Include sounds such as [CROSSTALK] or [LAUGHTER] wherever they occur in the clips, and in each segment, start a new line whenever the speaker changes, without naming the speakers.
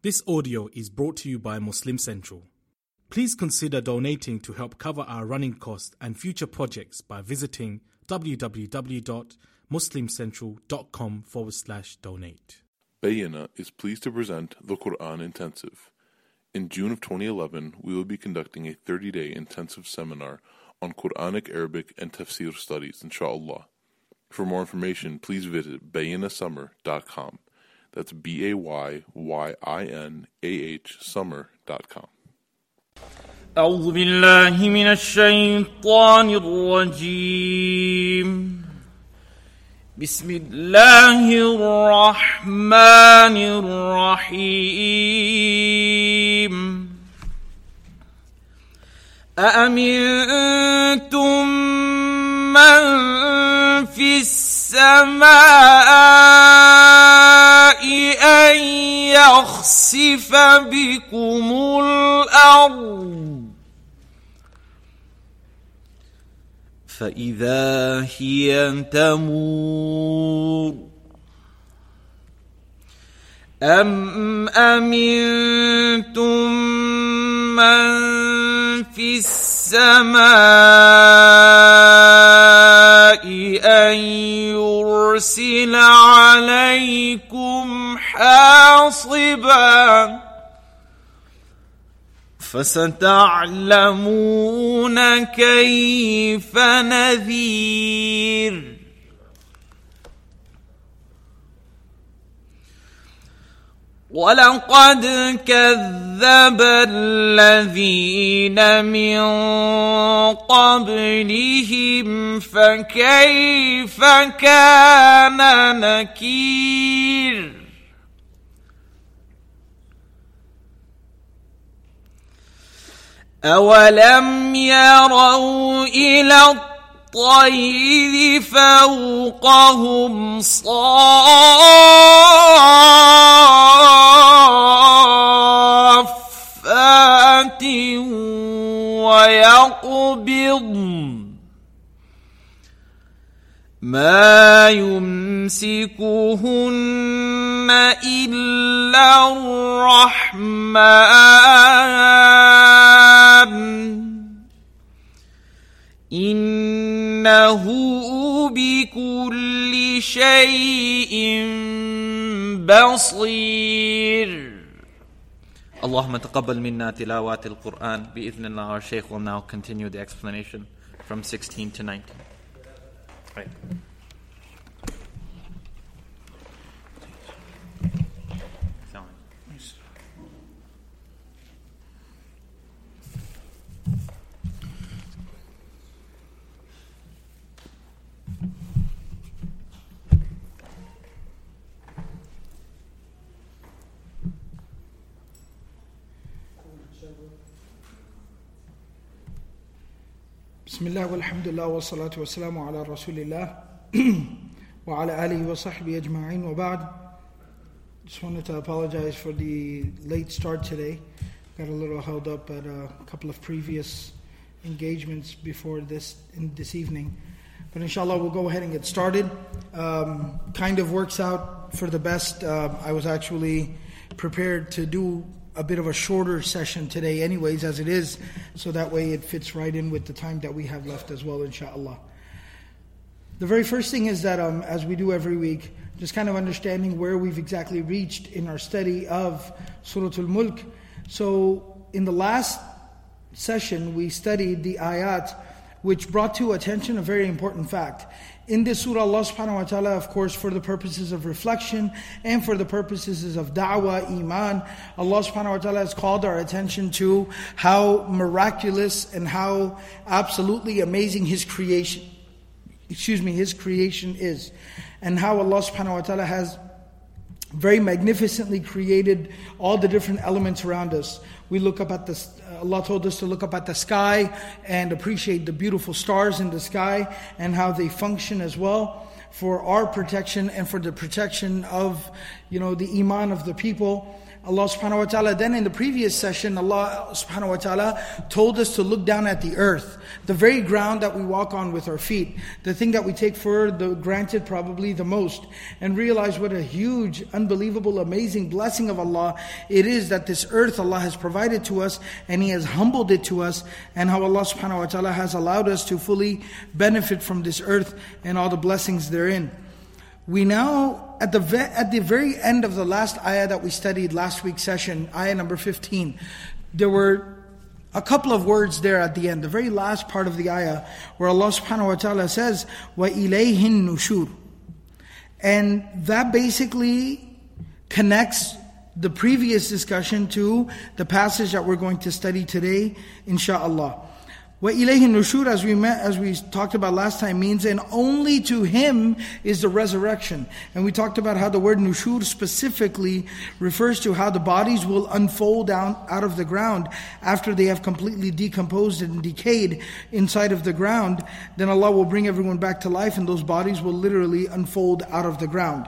This audio is brought to you by Muslim Central. Please consider donating to help cover our running costs and future projects by visiting www.muslimcentral.com forward slash donate.
Bayyinah is pleased to present the Quran Intensive. In June of 2011, we will be conducting a 30 day intensive seminar on Quranic, Arabic, and Tafsir studies, inshallah. For more information, please visit bayyinahsummer.com. That's B A Y Y I N A H summer.com.
أعوذ بالله من الشيطان الرجيم بسم الله الرحمن الرحيم أأمنتم من في السماء أن يخسف بكم الأرض. فإذا هي تمور. أم أمنتم من في السماء أن يرسل عليكم حاصباً فستعلمون كيف نذير ولقد كذب الذين من قبلهم فكيف كان نكير؟ أولم يروا إلى الطير فوقهم صافات ويقبضن ما يمسكهن إلا الرحمن. إنه بكل شيء بصير اللهم تقبل منا تلاوات القرآن بإذن الله our Shaykh will now continue the explanation from 16 to 19 Right.
Bismillah. [CLEARS THROAT] Just wanted to apologize for the late start today. Got a little held up at a couple of previous engagements before this in this evening. But inshallah, we'll go ahead and get started. Um, kind of works out for the best. Uh, I was actually prepared to do a bit of a shorter session today, anyways, as it is, so that way it fits right in with the time that we have left as well, inshallah. The very first thing is that, um, as we do every week, just kind of understanding where we've exactly reached in our study of Surah Al Mulk. So, in the last session, we studied the ayat which brought to attention a very important fact. In this surah, Allah subhanahu wa ta'ala, of course, for the purposes of reflection and for the purposes of da'wah, iman, Allah subhanahu wa ta'ala has called our attention to how miraculous and how absolutely amazing His creation, excuse me, His creation is. And how Allah subhanahu wa ta'ala has very magnificently created all the different elements around us. We look up at the, Allah told us to look up at the sky and appreciate the beautiful stars in the sky and how they function as well for our protection and for the protection of, you know, the iman of the people. Allah subhanahu wa ta'ala, then in the previous session, Allah subhanahu wa ta'ala told us to look down at the earth, the very ground that we walk on with our feet, the thing that we take for the granted probably the most, and realize what a huge, unbelievable, amazing blessing of Allah it is that this earth Allah has provided to us and He has humbled it to us, and how Allah subhanahu wa ta'ala has allowed us to fully benefit from this earth and all the blessings therein. We now, at the, ve- at the very end of the last ayah that we studied last week's session, ayah number 15, there were a couple of words there at the end, the very last part of the ayah, where Allah subhanahu wa ta'ala says, وَإِلَيْهِ النُّشُورُ And that basically connects the previous discussion to the passage that we're going to study today, What ilahi nushur, as we met, as we talked about last time, means and only to him is the resurrection. And we talked about how the word nushur specifically refers to how the bodies will unfold down out of the ground after they have completely decomposed and decayed inside of the ground. Then Allah will bring everyone back to life, and those bodies will literally unfold out of the ground.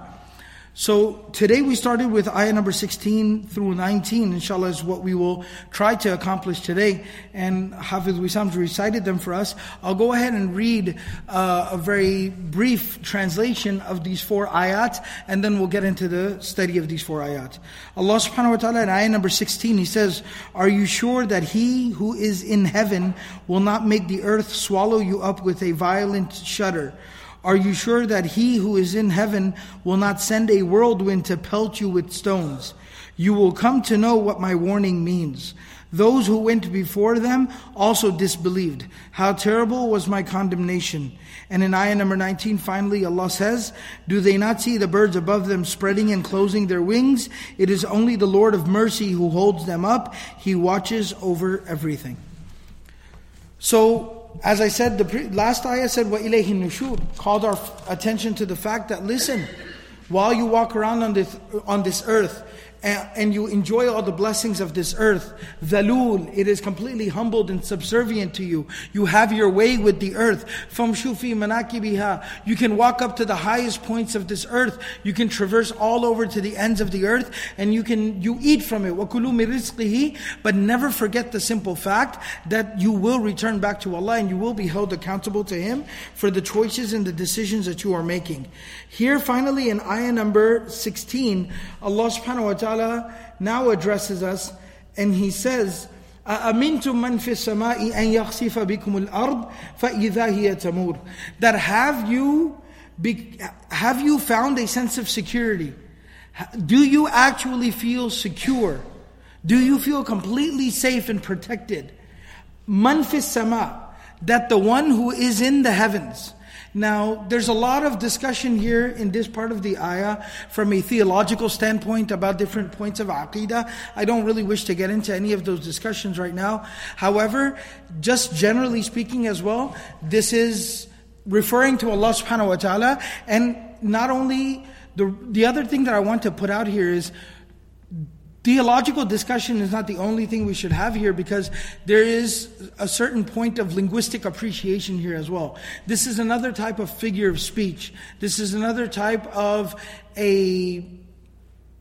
So today we started with ayah number 16 through 19, inshallah, is what we will try to accomplish today. And Hafiz Wisam recited them for us. I'll go ahead and read uh, a very brief translation of these four ayat, and then we'll get into the study of these four ayat. Allah subhanahu wa ta'ala in ayah number 16, He says, Are you sure that He who is in heaven will not make the earth swallow you up with a violent shudder? Are you sure that he who is in heaven will not send a whirlwind to pelt you with stones? You will come to know what my warning means. Those who went before them also disbelieved. How terrible was my condemnation. And in ayah number 19, finally, Allah says, Do they not see the birds above them spreading and closing their wings? It is only the Lord of mercy who holds them up. He watches over everything. So, as I said, the pre- last ayah said, وَإِلَيْهِ النُّشُورُ Called our attention to the fact that, listen, while you walk around on this, on this earth, and you enjoy all the blessings of this earth. Zalul, it is completely humbled and subservient to you. You have your way with the earth. Famshufi manakibiha. You can walk up to the highest points of this earth. You can traverse all over to the ends of the earth and you can, you eat from it. Wakulu. But never forget the simple fact that you will return back to Allah and you will be held accountable to Him for the choices and the decisions that you are making. Here finally in ayah number 16, Allah subhanahu wa ta'ala ta'ala now addresses us and He says, أَأَمِنْتُم مَّن فِي السَّمَاءِ أَن يَخْسِفَ بِكُمُ الْأَرْضِ فَإِذَا هِيَ تَمُورُ That have you, be, have you found a sense of security? Do you actually feel secure? Do you feel completely safe and protected? Man fis sama, that the one who is in the heavens, now, there's a lot of discussion here in this part of the ayah from a theological standpoint about different points of aqidah. I don't really wish to get into any of those discussions right now. However, just generally speaking as well, this is referring to Allah subhanahu wa ta'ala. And not only, the, the other thing that I want to put out here is, Theological discussion is not the only thing we should have here because there is a certain point of linguistic appreciation here as well. This is another type of figure of speech. This is another type of a,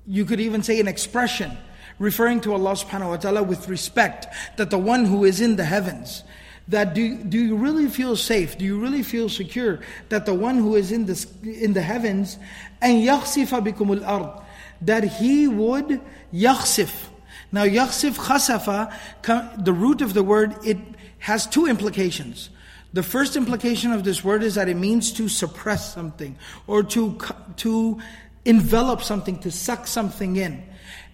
you could even say an expression referring to Allah subhanahu wa ta'ala with respect that the one who is in the heavens, that do, do you really feel safe? Do you really feel secure that the one who is in the, in the heavens, and يَخْسِفَ بِكُمُ الْأَرْضِ that he would yakhsif. Now yakhsif khasafa, the root of the word, it has two implications. The first implication of this word is that it means to suppress something or to, to envelop something, to suck something in.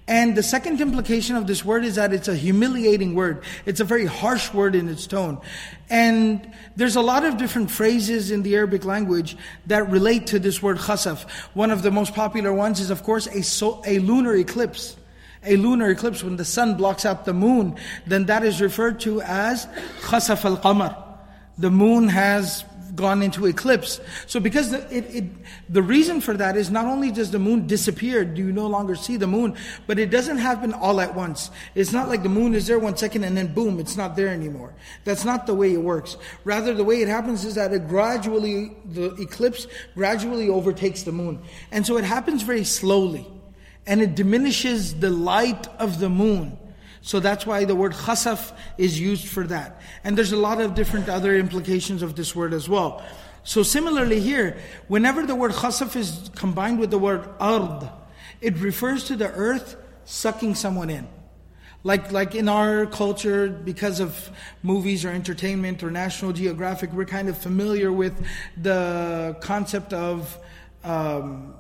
And the second implication of this word is that it's a humiliating word. It's a very harsh word in its tone. And there's a lot of different phrases in the Arabic language that relate to this word khasaf. One of the most popular ones is, of course, a, so, a lunar eclipse. A lunar eclipse, when the sun blocks out the moon, then that is referred to as khasaf al-qamar. The moon has gone into eclipse. So because the, it, it, the reason for that is not only does the moon disappear, do you no longer see the moon, but it doesn't happen all at once. It's not like the moon is there one second and then boom, it's not there anymore. That's not the way it works. Rather, the way it happens is that it gradually, the eclipse gradually overtakes the moon. And so it happens very slowly. and it diminishes the light of the moon. So that's why the word khasaf is used for that. And there's a lot of different other implications of this word as well. So similarly here, whenever the word khasaf is combined with the word ard, it refers to the earth sucking someone in. Like, like in our culture, because of movies or entertainment or National Geographic, we're kind of familiar with the concept of um,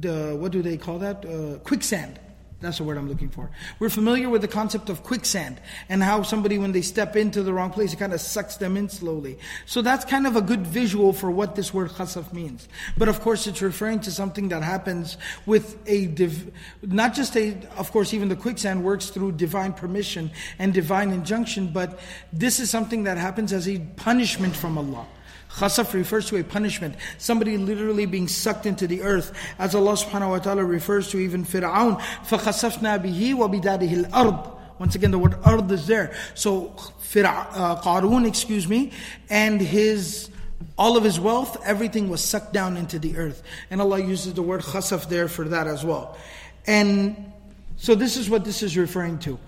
the, what do they call that? Uh, quicksand. That's the word I'm looking for. We're familiar with the concept of quicksand and how somebody, when they step into the wrong place, it kind of sucks them in slowly. So that's kind of a good visual for what this word khasaf means. But of course, it's referring to something that happens with a, div- not just a, of course, even the quicksand works through divine permission and divine injunction, but this is something that happens as a punishment from Allah. Khasaf refers to a punishment, somebody literally being sucked into the earth, as Allah subhanahu wa ta'ala refers to even Fir'aun, فَخَسَفْنَا بِهِ وَبِدَارِهِ الْأَرْضِ Once again, the word ard is there. So, uh, Qarun, excuse me, and his all of his wealth, everything was sucked down into the earth. And Allah uses the word khasaf there for that as well. And so this is what this is referring to.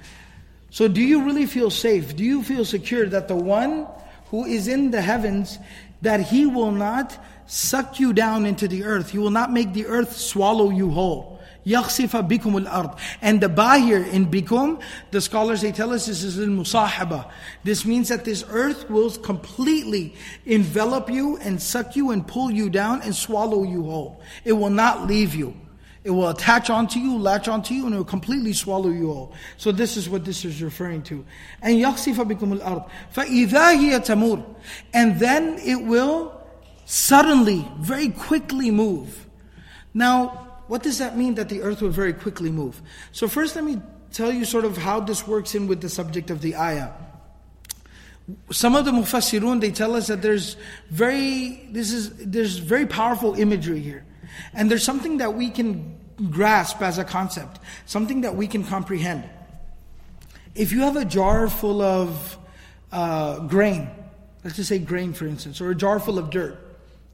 So do you really feel safe? Do you feel secure that the one who is in the heavens that He will not suck you down into the earth. He will not make the earth swallow you whole. يَخْسِفَ بِكُمُ الْأَرْض And the ba here in bikum, the scholars they tell us this is in musahaba. This means that this earth will completely envelop you and suck you and pull you down and swallow you whole. It will not leave you. It will attach onto you, latch onto you, and it will completely swallow you all. So this is what this is referring to. And يَخْسِفَ بِكُمُ الْأَرْضِ فَإِذَا هِيَ تَمُورُ And then it will suddenly, very quickly move. Now, what does that mean that the earth will very quickly move? So first let me tell you sort of how this works in with the subject of the ayah. Some of the mufassirun, they tell us that there's very, this is, there's very powerful imagery here. And there's something that we can grasp as a concept, something that we can comprehend. If you have a jar full of uh, grain, let's just say grain for instance, or a jar full of dirt,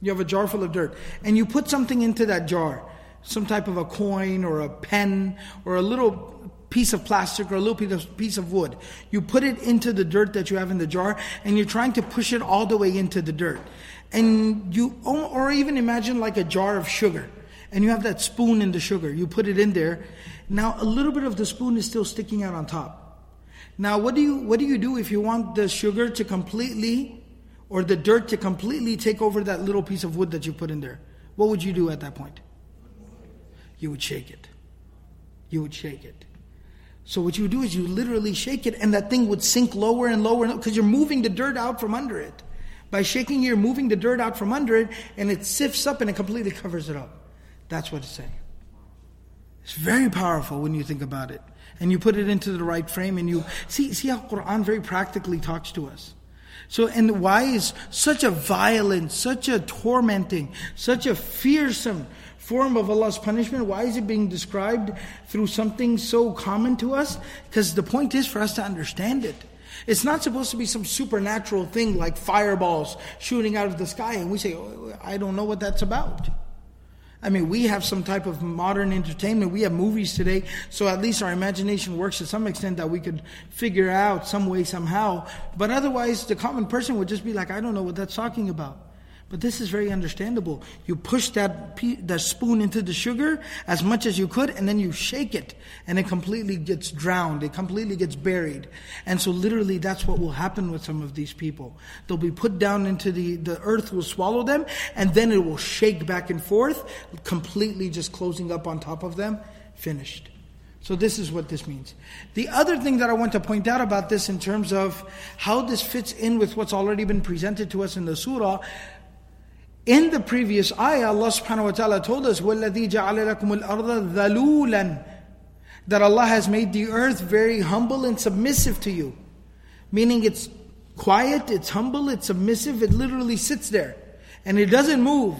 you have a jar full of dirt, and you put something into that jar, some type of a coin or a pen or a little piece of plastic or a little piece of, piece of wood. You put it into the dirt that you have in the jar and you're trying to push it all the way into the dirt and you or even imagine like a jar of sugar. And you have that spoon in the sugar. You put it in there. Now a little bit of the spoon is still sticking out on top. Now what do you what do you do if you want the sugar to completely or the dirt to completely take over that little piece of wood that you put in there? What would you do at that point? You would shake it. You would shake it. So what you would do is you literally shake it and that thing would sink lower and lower because you're moving the dirt out from under it by shaking, you're moving the dirt out from under it, and it sifts up and it completely covers it up. That's what it's saying. It's very powerful when you think about it. And you put it into the right frame and you see, see how Quran very practically talks to us. So, and why is such a violent, such a tormenting, such a fearsome form of Allah's punishment, why is it being described through something so common to us? Because the point is for us to understand it. It's not supposed to be some supernatural thing like fireballs shooting out of the sky, and we say, oh, I don't know what that's about. I mean, we have some type of modern entertainment. We have movies today, so at least our imagination works to some extent that we could figure out some way, somehow. But otherwise, the common person would just be like, I don't know what that's talking about. But this is very understandable. You push that, that spoon into the sugar as much as you could, and then you shake it, and it completely gets drowned. It completely gets buried. And so, literally, that's what will happen with some of these people. They'll be put down into the, the earth will swallow them, and then it will shake back and forth, completely just closing up on top of them. Finished. So, this is what this means. The other thing that I want to point out about this in terms of how this fits in with what's already been presented to us in the surah in the previous ayah, Allah subhanahu wa ta'ala told us, وَالَّذِي جَعَلَ لَكُمُ الْأَرْضَ ذَلُولًا That Allah has made the earth very humble and submissive to you. Meaning it's quiet, it's humble, it's submissive, it literally sits there. And it doesn't move.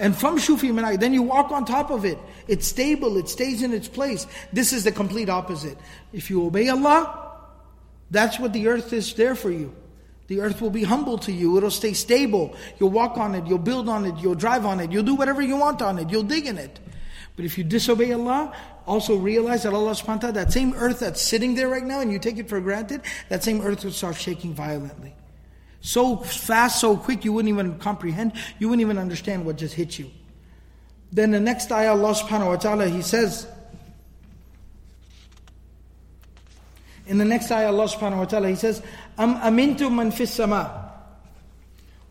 And from Shufi Manai, then you walk on top of it. It's stable, it stays in its place. This is the complete opposite. If you obey Allah, that's what the earth is there for you. The earth will be humble to you. It'll stay stable. You'll walk on it. You'll build on it. You'll drive on it. You'll do whatever you want on it. You'll dig in it. But if you disobey Allah, also realize that Allah subhanahu wa ta'ala, that same earth that's sitting there right now and you take it for granted, that same earth will start shaking violently. So fast, so quick, you wouldn't even comprehend, you wouldn't even understand what just hit you. Then the next ayah, Allah subhanahu wa ta'ala, He says, in the next ayah, Allah subhanahu wa ta'ala, He says, Am amintu man fis sama.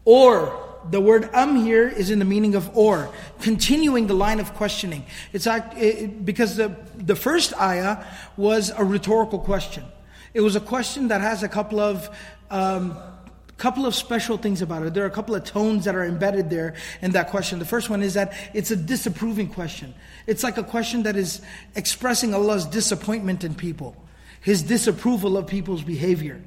Or, the word am here is in the meaning of or, continuing the line of questioning. It's act, it, because the, the first ayah was a rhetorical question. It was a question that has a couple of um, couple of special things about it. There are a couple of tones that are embedded there in that question. The first one is that it's a disapproving question. It's like a question that is expressing Allah's disappointment in people, His disapproval of people's behavior.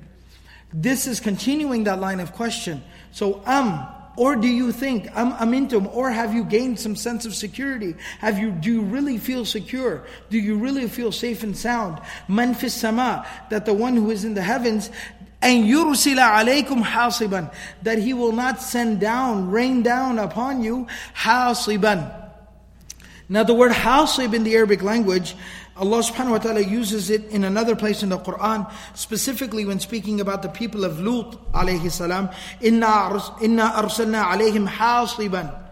This is continuing that line of question. So, am, or do you think, am amintum, or have you gained some sense of security? Have you, do you really feel secure? Do you really feel safe and sound? Man sama, that the one who is in the heavens, and yursila alaykum hasiban, that he will not send down, rain down upon you hasiban. Now the word hasib in the Arabic language, Allah subhanahu wa ta'ala uses it in another place in the Quran, specifically when speaking about the people of Lut alayhi salam, inna, arsalna alayhim hasiban.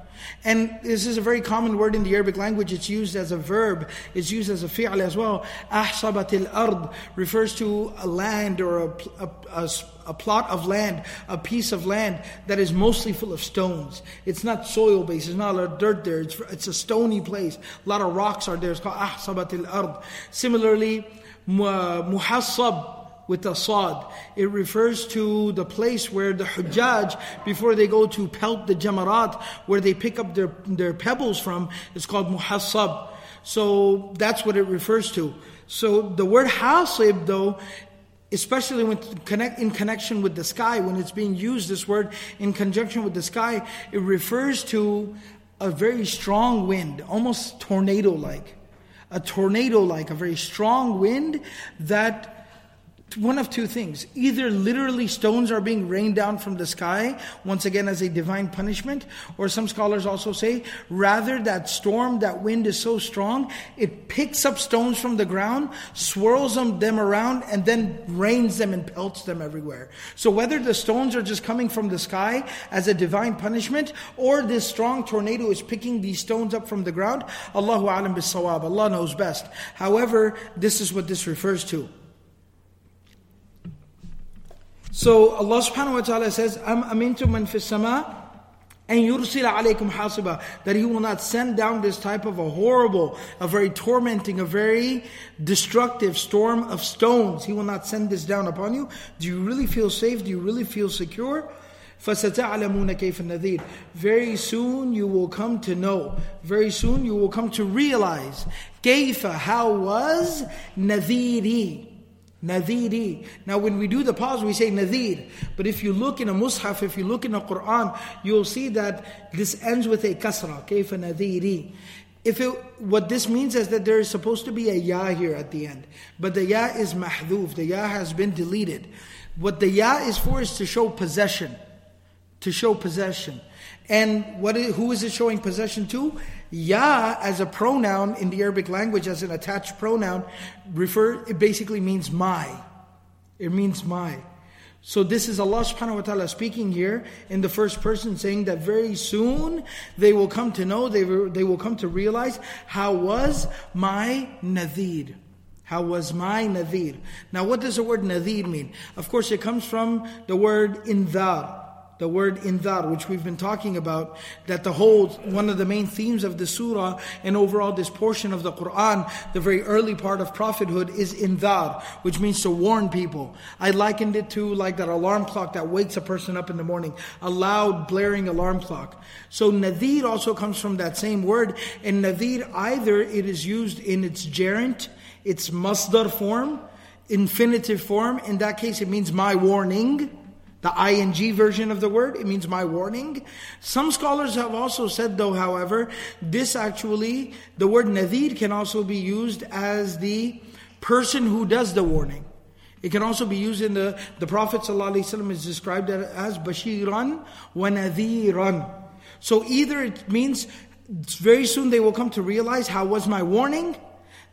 And this is a very common word in the Arabic language. It's used as a verb. It's used as a fi'l as well. Ahsabat al-ard refers to a land or a, a, a, a, plot of land, a piece of land that is mostly full of stones. It's not soil based. There's not a lot of dirt there. It's, it's a stony place. A lot of rocks are there. It's called ahsabat al-ard. Similarly, muhassab with the sad. It refers to the place where the Hujjaj, before they go to pelt the Jamarat, where they pick up their, their pebbles from, it's called Muhassab. So that's what it refers to. So the word hasib though, especially when connect, in connection with the sky, when it's being used, this word in conjunction with the sky, it refers to a very strong wind, almost tornado-like. A tornado-like, a very strong wind that one of two things. Either literally stones are being rained down from the sky, once again as a divine punishment, or some scholars also say, rather that storm, that wind is so strong, it picks up stones from the ground, swirls them, them around, and then rains them and pelts them everywhere. So whether the stones are just coming from the sky as a divine punishment, or this strong tornado is picking these stones up from the ground, Allahu alam bis sawab. Allah knows best. However, this is what this refers to. So Allah subhanahu wa ta'ala says, Am amintu man fis sama and yursila alaykum hasiba that he will not send down this type of a horrible, a very tormenting, a very destructive storm of stones. He will not send this down upon you. Do you really feel safe? Do you really feel secure? فَسَتَعْلَمُونَ كَيْفَ النَّذِيرُ Very soon you will come to know. Very soon you will come to realize. كَيْفَ How was نَذِيرِي Nadiri. Now, when we do the pause, we say Nadir. But if you look in a Mus'haf, if you look in a Quran, you'll see that this ends with a kasra. Kayfa Nadiri. If it, what this means is that there is supposed to be a ya here at the end, but the ya is mahduf, The ya has been deleted. What the ya is for is to show possession, to show possession. And what is, who is it showing possession to? Ya as a pronoun in the Arabic language, as an attached pronoun, refer it basically means my. It means my. So this is Allah subhanahu wa ta'ala speaking here in the first person saying that very soon they will come to know, they will, they will come to realize how was my nadir. How was my nadir? Now what does the word nadir mean? Of course it comes from the word indar the word indar, which we've been talking about, that the whole, one of the main themes of the surah and overall this portion of the Quran, the very early part of prophethood is indar, which means to warn people. I likened it to like that alarm clock that wakes a person up in the morning, a loud blaring alarm clock. So nadir also comes from that same word, and nadir either it is used in its gerund, its masdar form, infinitive form, in that case it means my warning, the ing version of the word, it means my warning. Some scholars have also said though, however, this actually, the word nadir can also be used as the person who does the warning. It can also be used in the, the Prophet ﷺ is described as Bashiran wa Nadhiran. So either it means very soon they will come to realize how was my warning?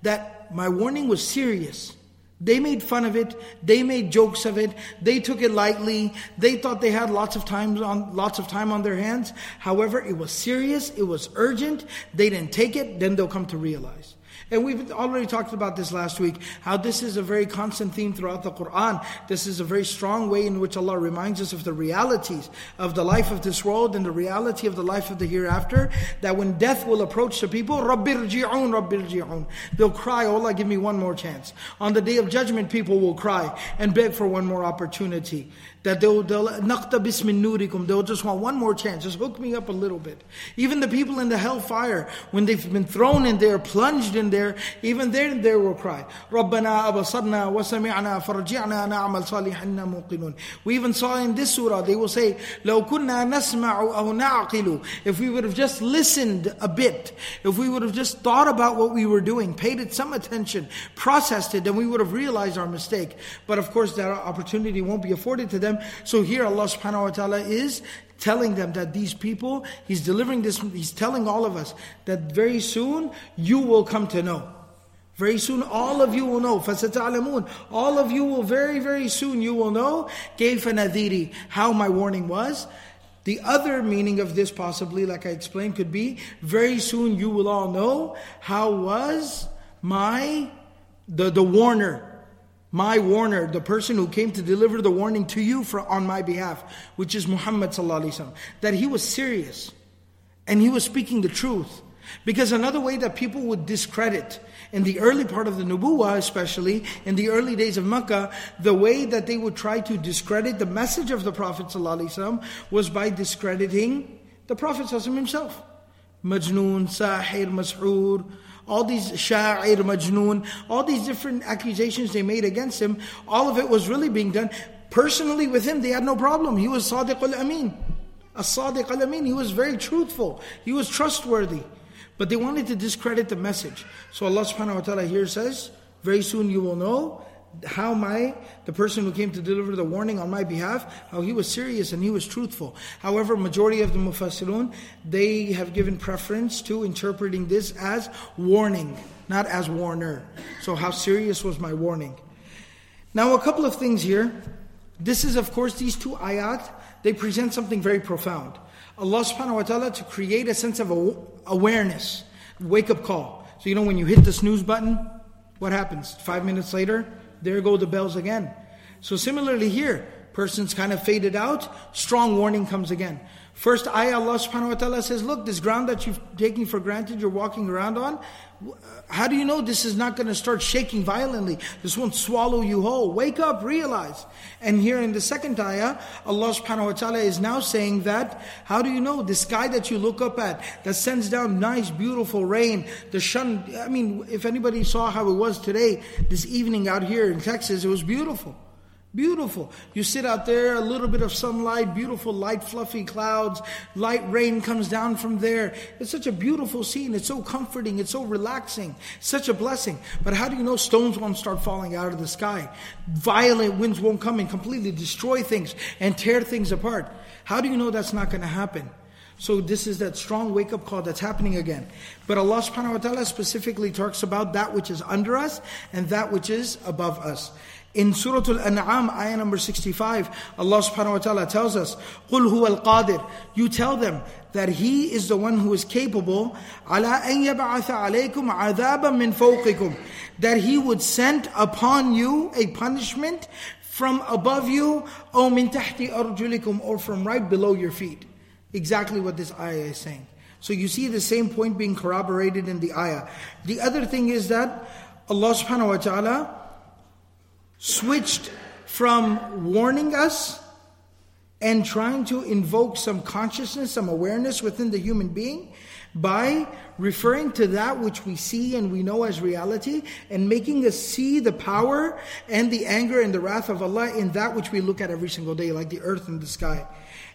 That my warning was serious. They made fun of it. They made jokes of it. They took it lightly. They thought they had lots of time on lots of time on their hands. However, it was serious. It was urgent. They didn't take it. Then they'll come to realize. And we've already talked about this last week, how this is a very constant theme throughout the Quran. This is a very strong way in which Allah reminds us of the realities of the life of this world and the reality of the life of the hereafter. That when death will approach the people, Rabbir ji'un, Rabbir ji'un. They'll cry, oh Allah, give me one more chance. On the day of judgment, people will cry and beg for one more opportunity that they'll, they'll naqtabis min nurikum, they'll just want one more chance, just hook me up a little bit. Even the people in the hellfire, when they've been thrown in there, plunged in there, even there, they will cry, رَبَّنَا أَبَصَرْنَا وَسَمِعْنَا فَرْجِعْنَا نَعْمَلْ صَالِحًا مُوقِنُونَ We even saw in this surah, they will say, لَوْ كُنَّا نَسْمَعُ أَوْ نَعْقِلُ If we would have just listened a bit, if we would have just thought about what we were doing, paid it some attention, processed it, then we would have realized our mistake. But of course, that opportunity won't be afforded to them them. So here Allah subhanahu wa ta'ala is telling them that these people, He's delivering this, He's telling all of us that very soon you will come to know. Very soon all of you will know. فَسَتَعْلَمُونَ All of you will very, very soon you will know كَيْفَ نَذِيرِ How my warning was. The other meaning of this possibly, like I explained, could be very soon you will all know how was my the, the warner my warner, the person who came to deliver the warning to you for, on my behalf, which is Muhammad that he was serious and he was speaking the truth. Because another way that people would discredit in the early part of the Nubuwah, especially in the early days of Makkah, the way that they would try to discredit the message of the Prophet was by discrediting the Prophet himself. Majnoon, Sahir, Mas'ur, all these sha'ir, majnoon, all these different accusations they made against him, all of it was really being done. Personally with him, they had no problem. He was sadiq al-amin. As-sadiq al-amin, he was very truthful. He was trustworthy. But they wanted to discredit the message. So Allah subhanahu wa ta'ala here says, very soon you will know how my the person who came to deliver the warning on my behalf how he was serious and he was truthful. However majority of the mufassirun they have given preference to interpreting this as warning not as warner. So how serious was my warning? Now a couple of things here. This is of course these two ayat they present something very profound. Allah subhanahu wa ta'ala to create a sense of awareness wake up call. So you know when you hit the snooze button what happens? 5 minutes later there go the bells again. So similarly here, person's kind of faded out, strong warning comes again. First ayah Allah subhanahu wa ta'ala says, look, this ground that you've taken for granted, you're walking around on, uh, how do you know this is not going to start shaking violently? This won't swallow you whole. Wake up, realize. And here in the second ayah, Allah subhanahu wa ta'ala is now saying that, how do you know? The sky that you look up at, that sends down nice, beautiful rain, the sun, I mean, if anybody saw how it was today, this evening out here in Texas, it was beautiful. Beautiful. You sit out there, a little bit of sunlight, beautiful light, fluffy clouds, light rain comes down from there. It's such a beautiful scene. It's so comforting. It's so relaxing. Such a blessing. But how do you know stones won't start falling out of the sky? Violent winds won't come and completely destroy things and tear things apart. How do you know that's not going to happen? So this is that strong wake up call that's happening again. But Allah subhanahu wa ta'ala specifically talks about that which is under us and that which is above us. In Surah Al-An'am, ayah number 65, Allah subhanahu wa ta'ala tells us, قُلْ هُوَ الْقَادِرُ You tell them that He is the one who is capable, عَلَىٰ أَن يَبْعَثَ عَلَيْكُمْ عَذَابًا مِّن فَوْقِكُمْ That He would send upon you a punishment from above you, أو مِن تَحْتِ أَرْجُلِكُمْ Or from right below your feet. Exactly what this ayah is saying. So you see the same point being corroborated in the ayah. The other thing is that Allah subhanahu wa ta'ala switched from warning us and trying to invoke some consciousness, some awareness within the human being by referring to that which we see and we know as reality and making us see the power and the anger and the wrath of Allah in that which we look at every single day, like the earth and the sky.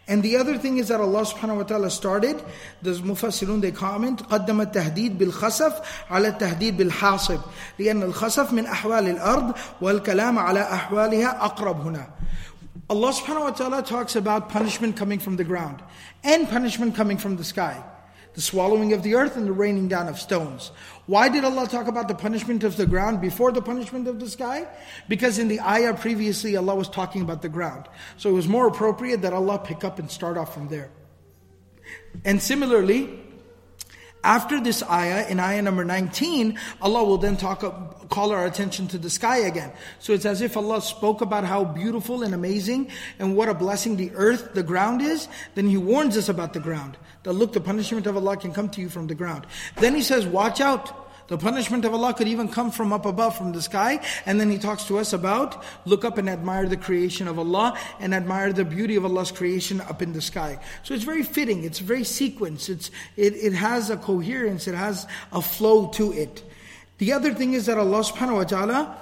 And the other thing is that Allah subhanahu wa ta'ala started, the Mufassirun they comment, قدم التهديد بالخسف على التهديد بالحاصب لأن الخسف من أحوال الأرض والكلام على أحوالها أقرب هنا. Allah subhanahu wa ta'ala talks about punishment coming from the ground and punishment coming from the sky. the swallowing of the earth and the raining down of stones. Why did Allah talk about the punishment of the ground before the punishment of the sky? Because in the ayah previously Allah was talking about the ground. So it was more appropriate that Allah pick up and start off from there. And similarly, after this ayah, in ayah number 19, Allah will then talk, call our attention to the sky again. So it's as if Allah spoke about how beautiful and amazing and what a blessing the earth, the ground is. Then He warns us about the ground. That look, the punishment of Allah can come to you from the ground. Then He says, watch out. The punishment of Allah could even come from up above, from the sky. And then He talks to us about look up and admire the creation of Allah and admire the beauty of Allah's creation up in the sky. So it's very fitting. It's very sequenced. It's, it, it has a coherence. It has a flow to it. The other thing is that Allah subhanahu wa ta'ala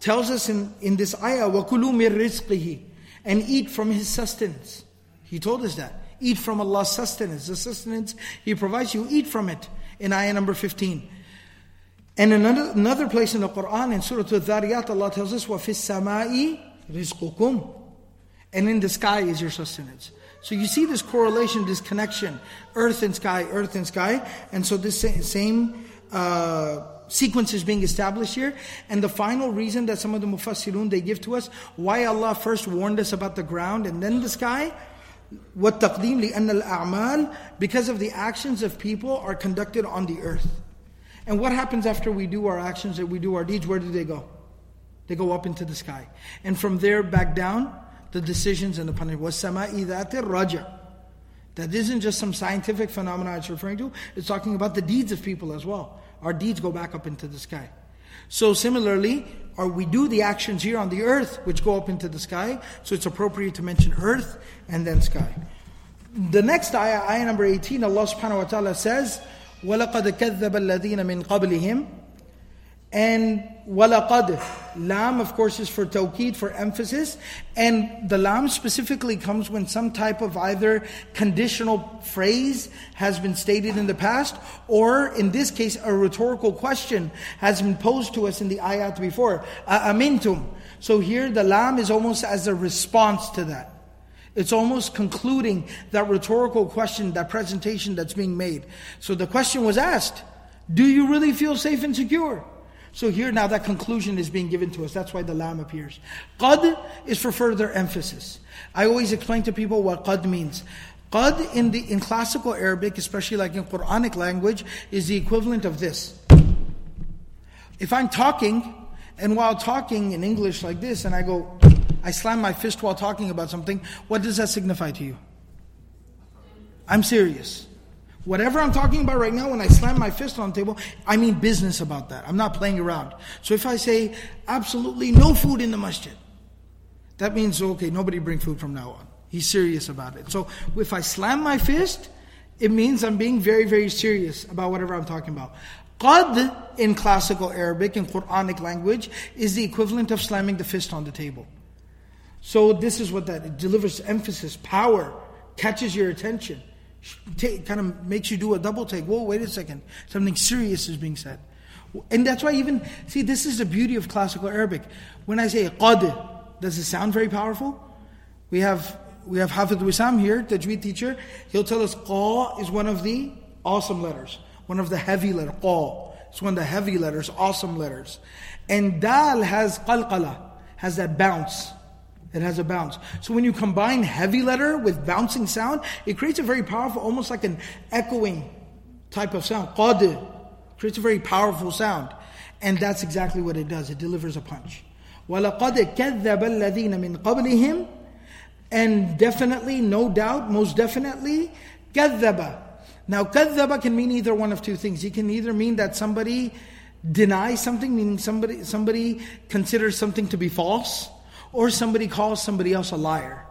tells us in, in this ayah, وَكُلُوا مِن رِزْقِهِ And eat from His sustenance. He told us that. Eat from Allah's sustenance. The sustenance He provides you, eat from it. In ayah number 15. And another, another place in the Quran, in Surah Al-Dhariyat, Allah tells us, وَفِي السَّمَاءِ رِزْقُكُمْ And in the sky is your sustenance. So you see this correlation, this connection, earth and sky, earth and sky. And so this same uh, sequence is being established here. And the final reason that some of the mufassirun, they give to us, why Allah first warned us about the ground and then the sky, وَالتَّقْدِيمِ لِأَنَّ الْأَعْمَالِ Because of the actions of people are conducted on the earth. And what happens after we do our actions and we do our deeds? Where do they go? They go up into the sky. And from there back down, the decisions and the punishment. وَالسَّمَاءِ ذَاتِ الرَّجَعِ That isn't just some scientific phenomenon it's referring to. It's talking about the deeds of people as well. Our deeds go back up into the sky. So similarly, or we do the actions here on the earth, which go up into the sky. So it's appropriate to mention earth and then sky. The next ayah, ayah number 18, Allah subhanahu wa ta'ala says, وَلَقَدْ كَذَّبَ الَّذِينَ مِنْ قَبْلِهِمْ and walaqad. Lam, of course, is for tawqid, for emphasis. And the lam specifically comes when some type of either conditional phrase has been stated in the past, or in this case, a rhetorical question has been posed to us in the ayat before. Amintum. So here the lam is almost as a response to that. It's almost concluding that rhetorical question, that presentation that's being made. So the question was asked, do you really feel safe and secure? So here now that conclusion is being given to us. That's why the lam appears. Qad is for further emphasis. I always explain to people what qad means. Qad in the in classical Arabic, especially like in Quranic language, is the equivalent of this. If I'm talking, and while talking in English like this, and I go, I slam my fist while talking about something, what does that signify to you? I'm serious. Whatever I'm talking about right now, when I slam my fist on the table, I mean business about that. I'm not playing around. So if I say absolutely no food in the masjid, that means, okay, nobody bring food from now on. He's serious about it. So if I slam my fist, it means I'm being very, very serious about whatever I'm talking about. Qad in classical Arabic, in Quranic language, is the equivalent of slamming the fist on the table. So this is what that, it delivers emphasis, power, catches your attention. Take, kind of makes you do a double take. Whoa, wait a second. Something serious is being said. And that's why even, see, this is the beauty of classical Arabic. When I say qad, does it sound very powerful? We have, we have Hafid Wissam here, Tajweed teacher. He'll tell us qa is one of the awesome letters. One of the heavy letters. Qa. It's one of the heavy letters, awesome letters. And dal has qalqala, has that bounce. It has a bounce. So when you combine heavy letter with bouncing sound, it creates a very powerful, almost like an echoing type of sound. Qad creates a very powerful sound. And that's exactly what it does. It delivers a punch. وَلَقَدْ كَذَّبَ الَّذِينَ مِنْ قَبْلِهِمْ And definitely, no doubt, most definitely, كَذَّبَ Now, كَذَّبَ can mean either one of two things. It can either mean that somebody denies something, meaning somebody, somebody considers something to be false, or somebody calls somebody else a liar.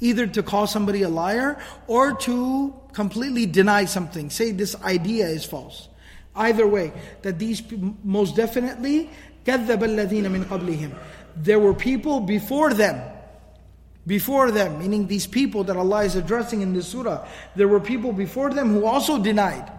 Either to call somebody a liar or to completely deny something, say this idea is false. Either way, that these most definitely كذب الذين من قبلهم. There were people before them. Before them, meaning these people that Allah is addressing in this surah, there were people before them who also denied.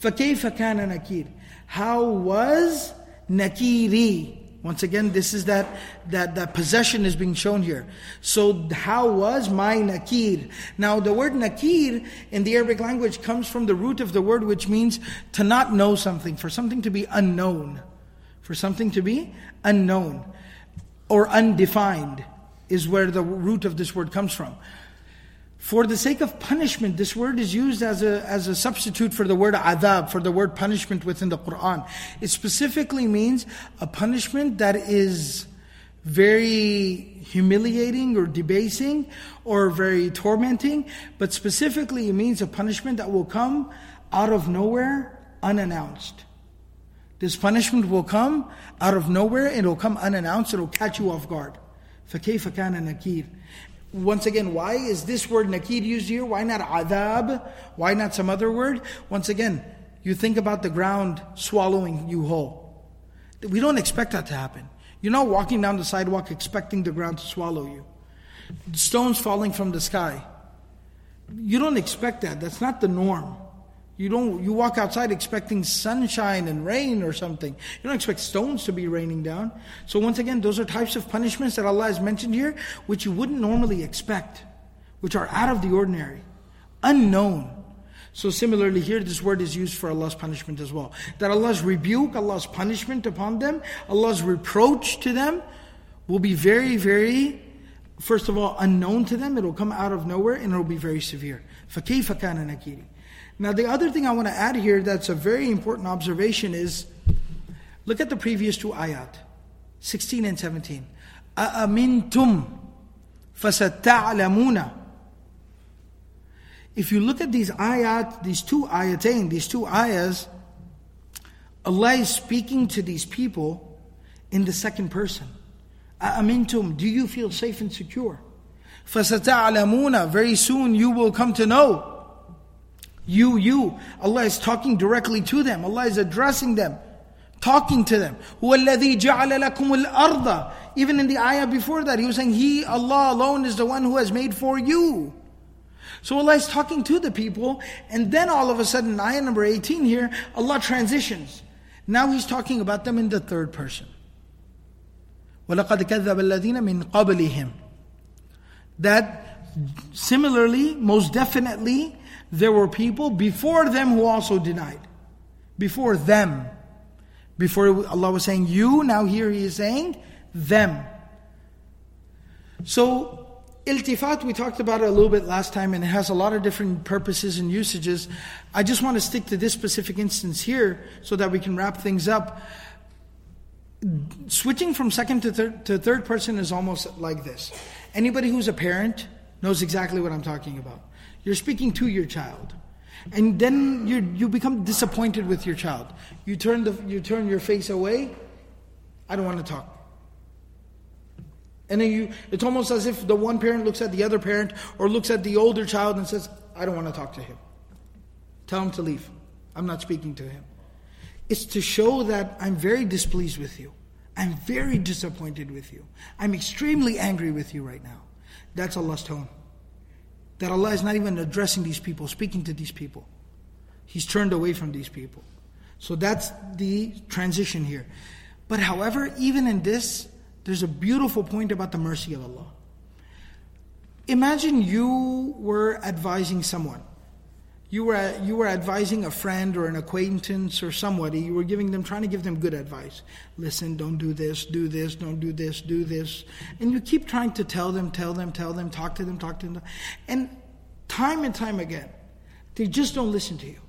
فَكَيْفَ كَانَ نَكِيرٌ How was nakiri? Once again, this is that, that, that possession is being shown here. So how was my nakir? Now the word nakir in the Arabic language comes from the root of the word which means to not know something, for something to be unknown. For something to be unknown or undefined is where the root of this word comes from. For the sake of punishment, this word is used as a, as a substitute for the word adab, for the word punishment within the Quran. It specifically means a punishment that is very humiliating or debasing or very tormenting, but specifically it means a punishment that will come out of nowhere unannounced. This punishment will come out of nowhere, it will come unannounced, it will catch you off guard. فَكَيْفَ كَانَ نَكِيرٌ once again, why is this word nakir used here? Why not adab? Why not some other word? Once again, you think about the ground swallowing you whole. We don't expect that to happen. You're not walking down the sidewalk expecting the ground to swallow you. Stones falling from the sky. You don't expect that. That's not the norm. You don't you walk outside expecting sunshine and rain or something. You don't expect stones to be raining down. So once again, those are types of punishments that Allah has mentioned here, which you wouldn't normally expect, which are out of the ordinary, unknown. So similarly here, this word is used for Allah's punishment as well. That Allah's rebuke, Allah's punishment upon them, Allah's reproach to them will be very, very, first of all, unknown to them. It will come out of nowhere and it will be very severe. فَكَيْفَ كَانَ نَكِيرٍ now, the other thing I want to add here that's a very important observation is look at the previous two ayat, 16 and 17. أَأَمِنْتُمْ فَسَتَعْلَمُونَ If you look at these ayat, these two ayatain, these two ayahs, Allah is speaking to these people in the second person. أَأَمِنْتُمْ Do you feel safe and secure? فَسَتَعْلَمُونَ Very soon you will come to know. You, you. Allah is talking directly to them. Allah is addressing them. Talking to them. وَالَّذِي جَعَلَ لَكُمُ الْأَرْضَ Even in the ayah before that, He was saying, He, Allah alone is the one who has made for you. So Allah is talking to the people, and then all of a sudden, ayah number 18 here, Allah transitions. Now He's talking about them in the third person. وَلَقَدْ كَذَّبَ الَّذِينَ مِنْ قَبْلِهِمْ That similarly, most definitely, there were people before them who also denied. Before them. Before Allah was saying you, now here He is saying them. So, iltifat, we talked about it a little bit last time, and it has a lot of different purposes and usages. I just want to stick to this specific instance here so that we can wrap things up. Switching from second to third, to third person is almost like this. Anybody who's a parent knows exactly what I'm talking about. You're speaking to your child. And then you you become disappointed with your child. You turn, the, you turn your face away. I don't want to talk. And then you, it's almost as if the one parent looks at the other parent or looks at the older child and says, I don't want to talk to him. Tell him to leave. I'm not speaking to him. It's to show that I'm very displeased with you. I'm very disappointed with you. I'm extremely angry with you right now. That's Allah's tone. That Allah is not even addressing these people, speaking to these people. He's turned away from these people. So that's the transition here. But however, even in this, there's a beautiful point about the mercy of Allah. Imagine you were advising someone you were, you were advising a friend or an acquaintance or somebody, you were giving them, trying to give them good advice. Listen, don't do this, do this, don't do this, do this. And you keep trying to tell them, tell them, tell them, talk to them, talk to them. And time and time again, they just don't listen to you.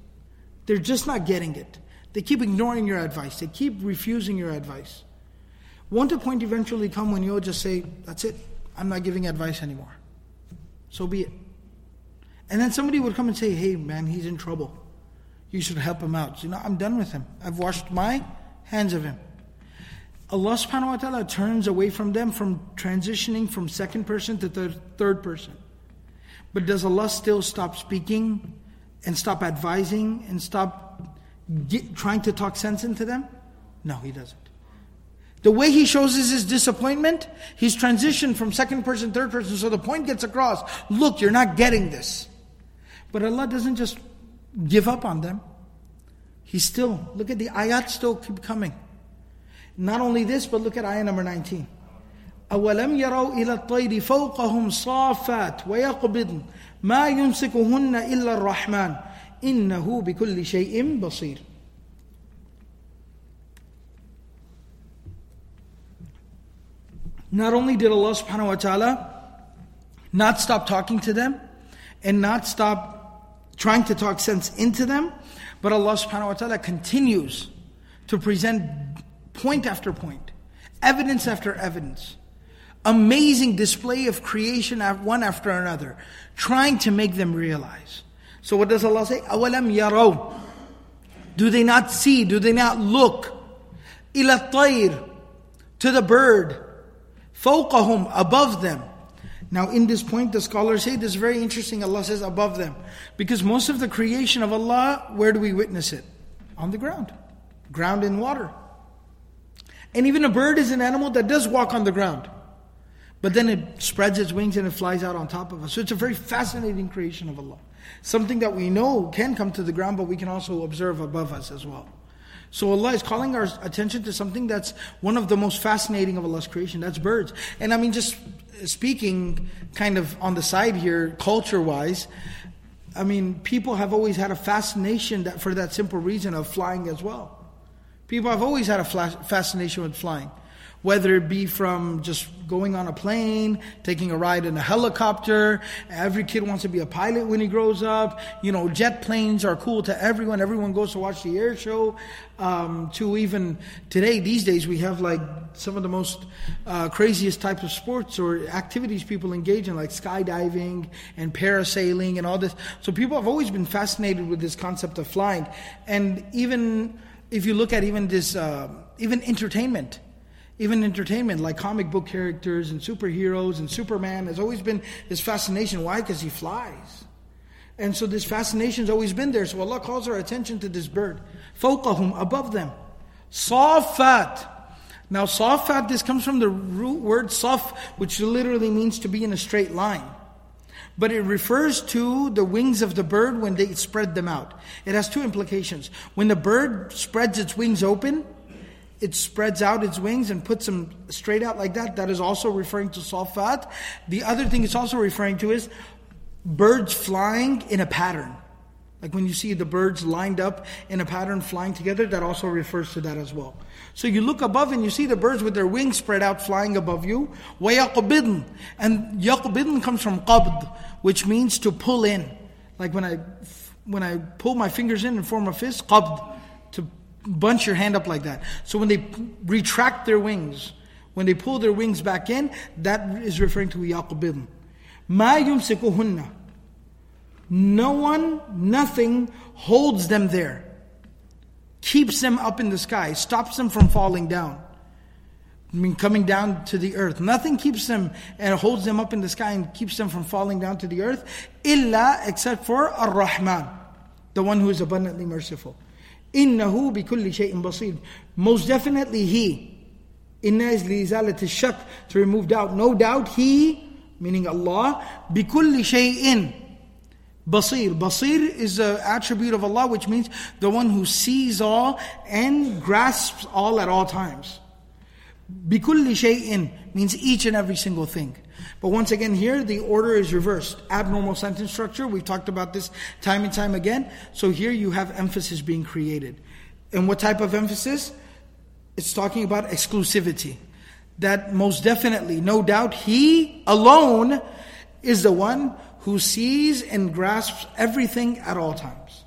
They're just not getting it. They keep ignoring your advice. They keep refusing your advice. Won't a point eventually come when you'll just say, that's it, I'm not giving advice anymore? So be it. And then somebody would come and say, hey, man, he's in trouble. You should help him out. You know, I'm done with him. I've washed my hands of him. Allah subhanahu wa ta'ala turns away from them from transitioning from second person to third, third person. But does Allah still stop speaking and stop advising and stop get, trying to talk sense into them? No, He doesn't. The way He shows us His disappointment, He's transitioned from second person, third person, so the point gets across. Look, you're not getting this. But Allah doesn't just give up on them. He still, look at the ayat still keep coming. Not only this, but look at ayah number 19. أولم يروا إلى الطير فوقهم صافات ويقبضن ما يمسكهن إلا الرحمن إنه بكل شيء بصير Not only did Allah subhanahu wa ta'ala not stop talking to them and not stop trying to talk sense into them, but Allah subhanahu wa ta'ala continues to present point after point, evidence after evidence, amazing display of creation one after another, trying to make them realize. So what does Allah say? أَوَلَمْ يَرَوْا Do they not see? Do they not look? إِلَى الطَّيْرِ To the bird. فَوْقَهُمْ Above them. Now, in this point, the scholars say this is very interesting. Allah says above them. Because most of the creation of Allah, where do we witness it? On the ground. Ground in water. And even a bird is an animal that does walk on the ground. But then it spreads its wings and it flies out on top of us. So it's a very fascinating creation of Allah. Something that we know can come to the ground, but we can also observe above us as well. So Allah is calling our attention to something that's one of the most fascinating of Allah's creation. That's birds. And I mean, just speaking kind of on the side here, culture wise, I mean, people have always had a fascination that, for that simple reason of flying as well. People have always had a fascination with flying whether it be from just going on a plane, taking a ride in a helicopter. Every kid wants to be a pilot when he grows up. You know, jet planes are cool to everyone. Everyone goes to watch the air show. Um, to even today, these days, we have like some of the most uh, craziest types of sports or activities people engage in, like skydiving and parasailing and all this. So people have always been fascinated with this concept of flying. And even if you look at even this, uh, even entertainment, even entertainment like comic book characters and superheroes and Superman has always been this fascination. Why? Because he flies. And so this fascination has always been there. So Allah calls our attention to this bird. Fawqahum, above them. Safat. Now safat, this comes from the root word saf, which literally means to be in a straight line. But it refers to the wings of the bird when they spread them out. It has two implications. When the bird spreads its wings open, it spreads out its wings and puts them straight out like that. That is also referring to safat. The other thing it's also referring to is birds flying in a pattern. Like when you see the birds lined up in a pattern flying together, that also refers to that as well. So you look above and you see the birds with their wings spread out flying above you. وَيَقْبِضْن And yaqbidn comes from qabd, which means to pull in. Like when I, when I pull my fingers in and form a fist, qabd bunch your hand up like that. So when they retract their wings, when they pull their wings back in, that is referring to yaqbidn. Ma yumsikuhunna. No one, nothing holds them there. Keeps them up in the sky, stops them from falling down. I mean, coming down to the earth. Nothing keeps them and holds them up in the sky and keeps them from falling down to the earth. Illa, except for Ar-Rahman, the one who is abundantly merciful. إنه بكل شيء بصير most definitely he إن is لإزالة الشك to remove doubt no doubt he meaning Allah بكل شيء Basir. Basir is an attribute of Allah which means the one who sees all and grasps all at all times. Bikulli shay'in means each and every single thing. But once again here, the order is reversed. Abnormal sentence structure, we've talked about this time and time again. So here you have emphasis being created. And what type of emphasis? It's talking about exclusivity. That most definitely, no doubt, He alone is the one who sees and grasps everything at all times.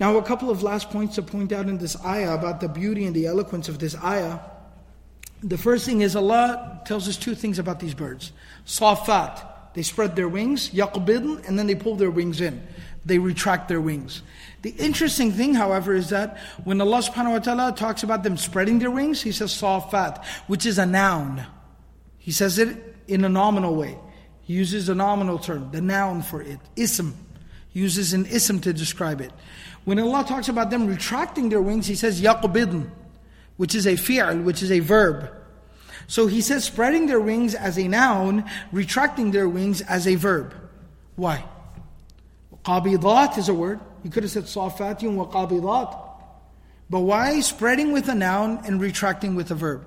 Now, a couple of last points to point out in this ayah about the beauty and the eloquence of this ayah. The first thing is Allah tells us two things about these birds. Safat, they spread their wings, yaqbidn, and then they pull their wings in. They retract their wings. The interesting thing, however, is that when Allah subhanahu wa ta'ala talks about them spreading their wings, He says safat, which is a noun. He says it in a nominal way. He uses a nominal term, the noun for it, ism. He uses an ism to describe it. When Allah talks about them retracting their wings, He says yaqbidn which is a fi'l, which is a verb. So he says spreading their wings as a noun, retracting their wings as a verb. Why? Qabidat is a word. You could have said safatiyun wa qabidat. But why spreading with a noun and retracting with a verb?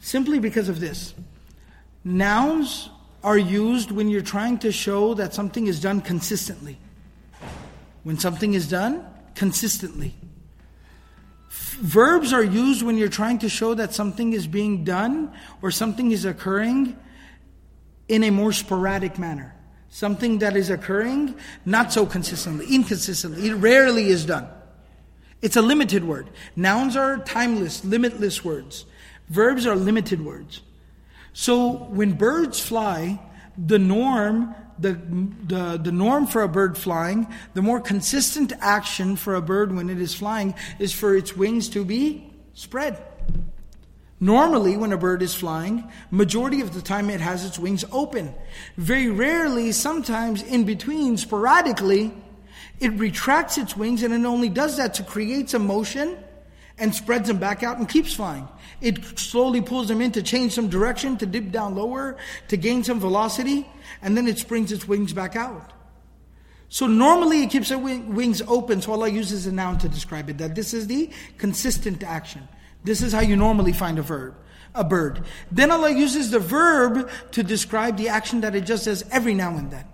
Simply because of this. Nouns are used when you're trying to show that something is done consistently. When something is done consistently. Verbs are used when you're trying to show that something is being done or something is occurring in a more sporadic manner. Something that is occurring not so consistently, inconsistently. It rarely is done. It's a limited word. Nouns are timeless, limitless words. Verbs are limited words. So when birds fly, the norm, the, the, the norm for a bird flying, the more consistent action for a bird when it is flying is for its wings to be spread. Normally, when a bird is flying, majority of the time it has its wings open. Very rarely, sometimes in between, sporadically, it retracts its wings and it only does that to create some motion and spreads them back out and keeps flying. It slowly pulls them in to change some direction, to dip down lower, to gain some velocity, and then it springs its wings back out. So normally it keeps its wings open, so Allah uses a noun to describe it, that this is the consistent action. This is how you normally find a verb, a bird. Then Allah uses the verb to describe the action that it just does every now and then.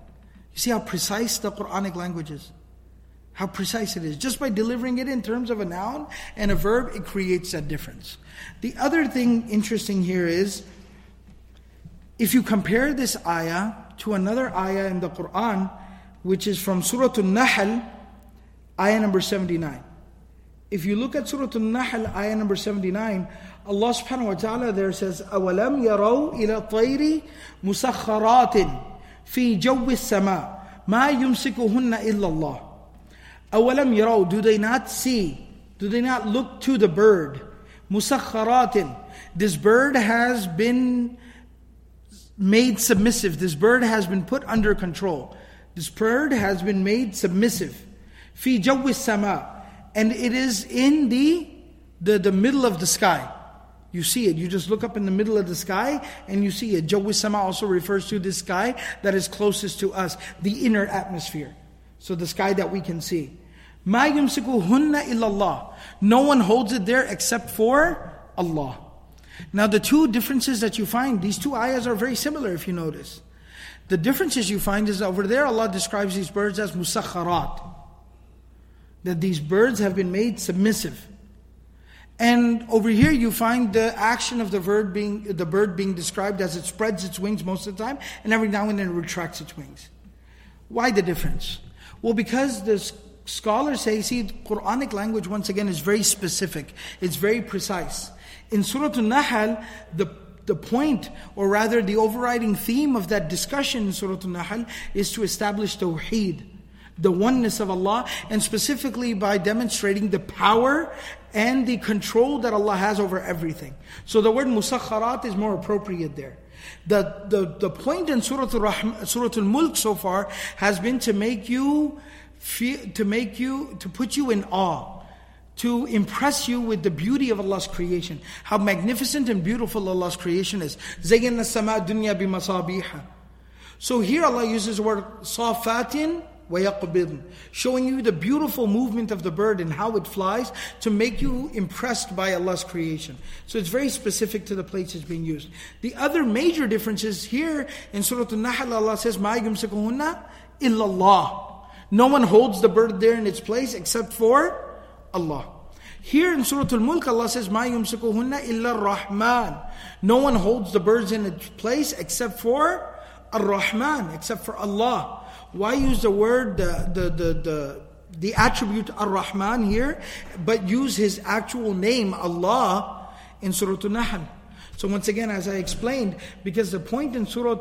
You see how precise the Quranic language is? How precise it is. Just by delivering it in terms of a noun and a verb, it creates that difference. The other thing interesting here is if you compare this ayah to another ayah in the Quran, which is from Surah Al-Nahl, ayah number 79. If you look at Surah Al-Nahl, ayah number 79, Allah subhanahu wa ta'ala there says, أَوَلَمْ يَرَوْا إِلَى الطَّيْرِ مُسَخَّرَاتٍ فِي جَوِّ السَّمَاءِ مَا يُمْسِكُهُنَّ إِلَّا اللَّهِ أَوَلَمْ يَرَوْا Do they not see? Do they not look to the bird? Musakharatin. This bird has been made submissive. This bird has been put under control. This bird has been made submissive. Fi jawis sama. And it is in the, the, the middle of the sky. You see it. You just look up in the middle of the sky and you see it. Jawis sama also refers to the sky that is closest to us, the inner atmosphere. So the sky that we can see. Ma yumsikuhunna illallah. No one holds it there except for Allah. Now the two differences that you find, these two ayahs are very similar if you notice. The differences you find is over there Allah describes these birds as musakharat. That these birds have been made submissive. And over here you find the action of the bird being the bird being described as it spreads its wings most of the time and every now and then it retracts its wings. Why the difference? Well, because this scholars say, see, Quranic language once again is very specific, it's very precise. In Surah Al-Nahl, the the point, or rather the overriding theme of that discussion in Surah Al-Nahl is to establish Tawheed, the oneness of Allah, and specifically by demonstrating the power and the control that Allah has over everything. So the word musakharat is more appropriate there. The, the, the point in Surah, Surah Al-Mulk so far has been to make you feel, to make you, to put you in awe, to impress you with the beauty of Allah's creation. How magnificent and beautiful Allah's creation is. زَيَّنَّ السَّمَاء دُنْيَا بِمَصَابِيحَ So here Allah uses the word صَافَاتٍ وَيَقْبِضْن Showing you the beautiful movement of the bird and how it flies to make you impressed by Allah's creation. So it's very specific to the place it's being used. The other major difference is here in Surah Al-Nahl Allah says مَا يُمْسِكُهُنَّ إِلَّا اللَّهِ no one holds the bird there in its place except for Allah. Here in Surah Al-Mulk, Allah says, مَا يُمْسِكُهُنَّ إِلَّا الرَّحْمَنِ No one holds the birds in its place except for Ar-Rahman, except for Allah. Why use the word, the, the, the, the, the attribute Ar-Rahman here, but use His actual name, Allah, in Surah Al-Nahl? So once again, as I explained, because the point in Surah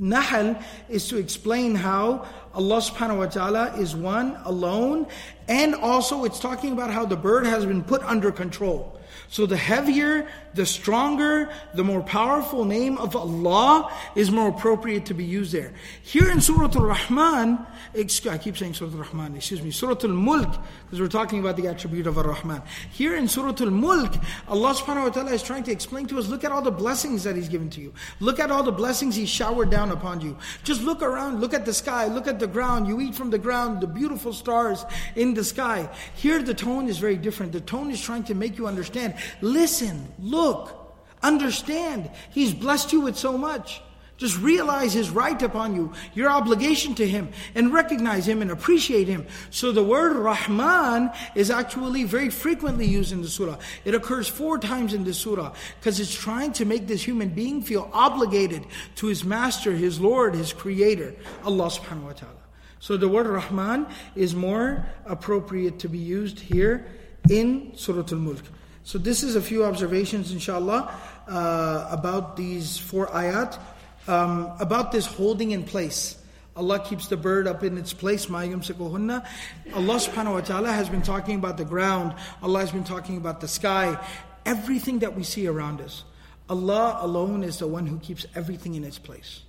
Al-Nahl is to explain how Allah subhanahu wa ta'ala is one, alone, and also it's talking about how the bird has been put under control. So the heavier, the stronger, the more powerful name of Allah is more appropriate to be used there. Here in Surah Al-Rahman, I keep saying Surah Al-Rahman, excuse me, Surah Al-Mulk, because we're talking about the attribute of Ar-Rahman. Here in Surah Al-Mulk, Allah subhanahu wa ta'ala is trying to explain to us, look at all the blessings that He's given to you. Look at all the blessings He showered down upon you. Just look around, look at the sky, look at the ground. You eat from the ground, the beautiful stars in the sky. Here the tone is very different. The tone is trying to make you understand. Listen, look, understand. He's blessed you with so much. Just realize His right upon you, your obligation to Him, and recognize Him and appreciate Him. So the word Rahman is actually very frequently used in the surah. It occurs four times in the surah because it's trying to make this human being feel obligated to his master, his Lord, his creator, Allah subhanahu wa ta'ala. So the word Rahman is more appropriate to be used here in Surah Al-Mulk. So this is a few observations, inshallah, uh, about these four ayat, um, about this holding in place. Allah keeps the bird up in its place. Allah subhanahu wa ta'ala has been talking about the ground. Allah has been talking about the sky. Everything that we see around us. Allah alone is the one who keeps everything in its place.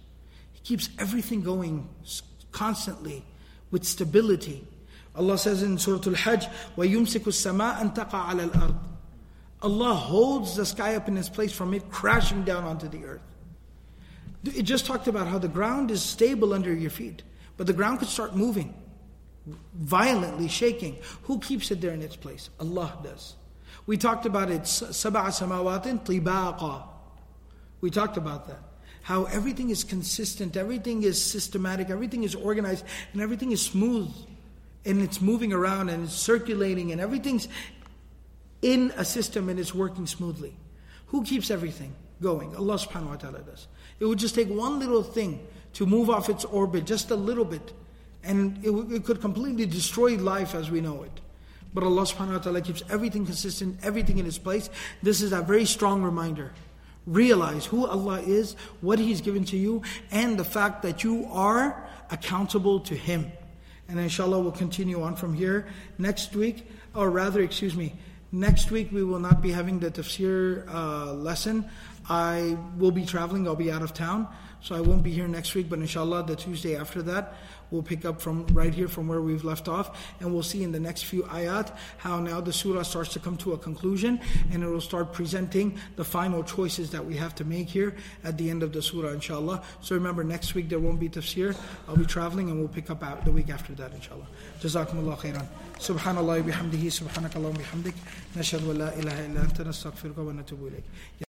He keeps everything going constantly with stability. Allah says in Surah Al-Hajj, وَيُمْسِكُ السَّمَاءَ أَن تَقَعَ عَلَى الْأَرْضِ Allah holds the sky up in its place from it crashing down onto the earth. It just talked about how the ground is stable under your feet, but the ground could start moving, violently shaking. Who keeps it there in its place? Allah does. We talked about it, sab'a samawatin tibaqa. We talked about that. How everything is consistent, everything is systematic, everything is organized, and everything is smooth. And it's moving around and it's circulating, and everything's in a system and it's working smoothly. Who keeps everything going? Allah subhanahu wa ta'ala does. It would just take one little thing to move off its orbit, just a little bit, and it, it could completely destroy life as we know it. But Allah subhanahu wa ta'ala keeps everything consistent, everything in its place. This is a very strong reminder. Realize who Allah is, what He's given to you, and the fact that you are accountable to Him. And inshallah, we'll continue on from here next week, or rather, excuse me, Next week we will not be having the tafsir uh, lesson. I will be traveling, I'll be out of town, so I won't be here next week, but inshallah, the Tuesday after that, we'll pick up from right here from where we've left off. And we'll see in the next few ayat how now the surah starts to come to a conclusion and it will start presenting the final choices that we have to make here at the end of the surah, inshallah. So remember, next week there won't be tafsir. I'll be traveling and we'll pick up out the week after that, inshallah. Jazakumullah khairan. Subhanallah bihamdihi, subhanakallah bihamdik. Nashadu la ilaha illa anta nastaghfiruka wa natubu ilayk.